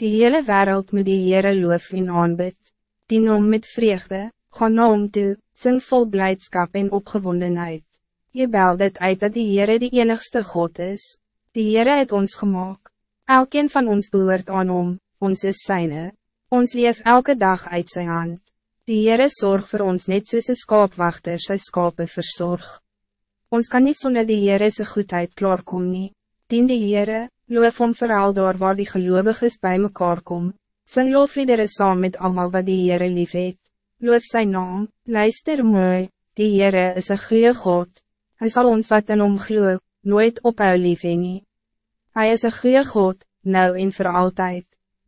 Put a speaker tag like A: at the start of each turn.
A: Die hele wereld moet die Heere loof en aanbid. Dien om met vreugde, gaan na om toe, sing vol blijdschap en opgewondenheid. Je bel dit uit dat die Heere die enigste God is. Die Heere het ons gemaakt. Elkeen van ons behoort aan om, ons is syne. Ons leef elke dag uit zijn hand. Die Heere zorg voor ons net soos een skaapwachter sy skape verzorg. Ons kan niet zonder die Heere sy goedheid klaarkom nie. Dien die Heere, loof om vooral daar waar die gelovigen bij mekaar kom. Sing loofliedere saam met allemaal wat die Heere lief het. Loof sy naam, luister mooi, die Heere is een goede God. Hij zal ons wat in hom glo, nooit ophou lief nie. Hy is een goede God, nou en voor altijd.